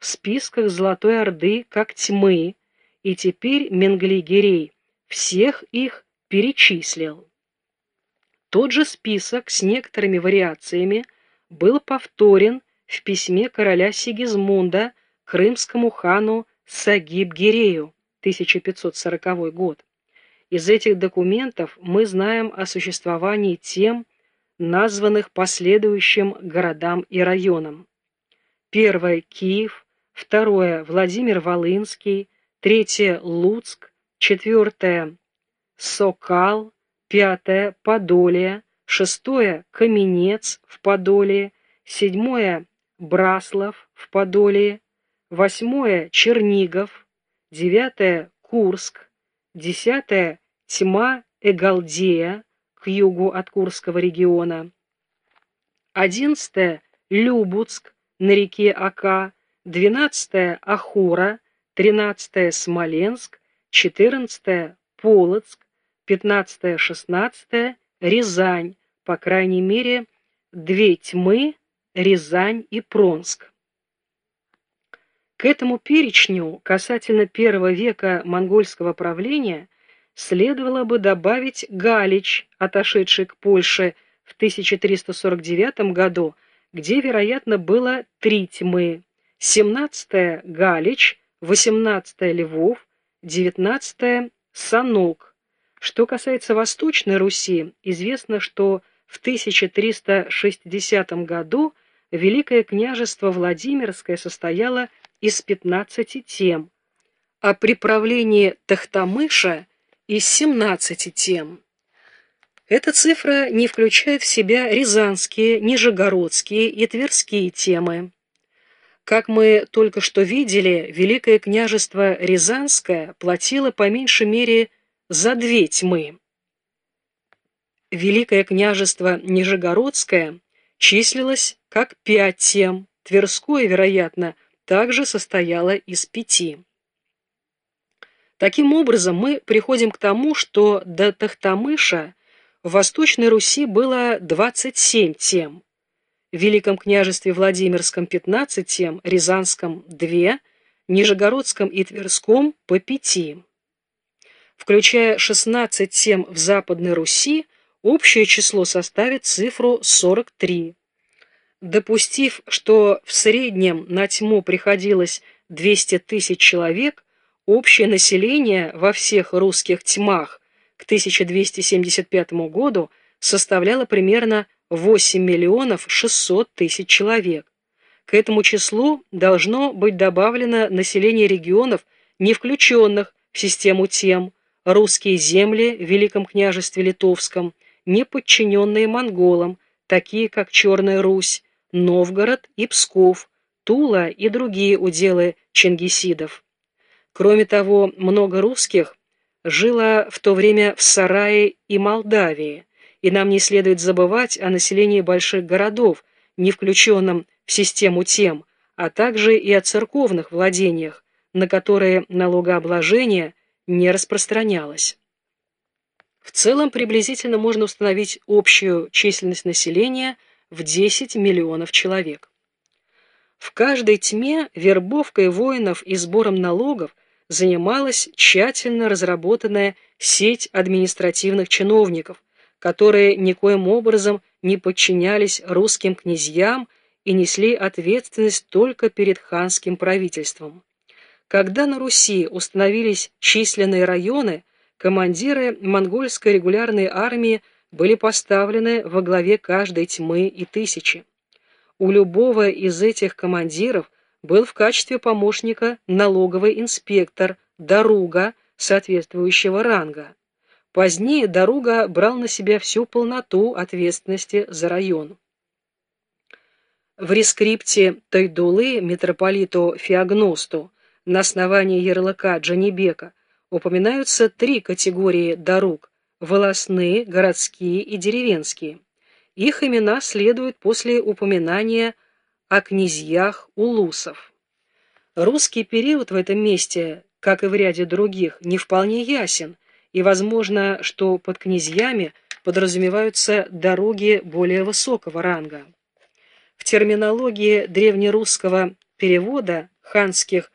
в списках Золотой Орды как тьмы, и теперь Менгли-Гирей всех их перечислил. Тот же список с некоторыми вариациями был повторен в письме короля Сигизмунда крымскому хану Сагиб-Гирею 1540 год. Из этих документов мы знаем о существовании тем, названных последующим городам и районам. Первое – Киев, второе – Владимир-Волынский, третье – Луцк, четвертое – Сокал, пятое – Подолие, шестое – Каменец в Подоле, седьмое – Браслов в Подоле, восьмое – Чернигов, девятое – Курск, десятое – Тьма Эгалдея к югу от Курского региона, одиннадцатое – Любуцк на реке Ака, двенадцатое – Ахура, тринадцатое – Смоленск, четырнадцатое – Полоцк, пятнадцатое – шестнадцатое – Рязань, по крайней мере, две тьмы – Рязань и Пронск. К этому перечню касательно первого века монгольского правления следовало бы добавить Галич, отошедший к Польше в 1349 году, где, вероятно, было три тьмы. 17-я Галич, 18-я Львов, 19-я Санок. Что касается Восточной Руси, известно, что в 1360 году Великое княжество Владимирское состояло из 15 тем, а при правлении Тахтамыша из 17 тем. Эта цифра не включает в себя рязанские, нижегородские и тверские темы. Как мы только что видели, Великое княжество Рязанское платило по меньшей мере за две тьмы. Великое княжество Нижегородское числилось как пять тем, Тверское, вероятно, также состояла из пяти. Таким образом, мы приходим к тому, что до Тахтамыша в Восточной Руси было 27 тем, Великом княжестве Владимирском 15 тем, Рязанском 2, Нижегородском и Тверском по 5. Включая 16 тем в Западной Руси, общее число составит цифру 43 допустив, что в среднем на тьму приходилось 200 тысяч человек, общее население во всех русских тьмах к 1275 году составляло примерно 8 миллионов 600 тысяч человек. К этому числу должно быть добавлено население регионов, не включенных в систему тем, русские земли в Великом княжестве Литовском, не подчиненные монголам, такие как Черная Русь, Новгород и Псков, Тула и другие уделы чингисидов. Кроме того, много русских жило в то время в Сарае и Молдавии, и нам не следует забывать о населении больших городов, не включенном в систему тем, а также и о церковных владениях, на которые налогообложение не распространялось. В целом приблизительно можно установить общую численность населения – в 10 миллионов человек. В каждой тьме вербовкой воинов и сбором налогов занималась тщательно разработанная сеть административных чиновников, которые никоим образом не подчинялись русским князьям и несли ответственность только перед ханским правительством. Когда на Руси установились численные районы, командиры монгольской регулярной армии были поставлены во главе каждой тьмы и тысячи. У любого из этих командиров был в качестве помощника налоговый инспектор, Даруга, соответствующего ранга. Позднее Даруга брал на себя всю полноту ответственности за район. В рескрипте Тайдулы митрополиту Феогносту на основании ярлыка Джанибека упоминаются три категории дорог волосные, городские и деревенские. Их имена следуют после упоминания о князьях улусов. Русский период в этом месте, как и в ряде других, не вполне ясен, и возможно, что под князьями подразумеваются дороги более высокого ранга. В терминологии древнерусского перевода ханских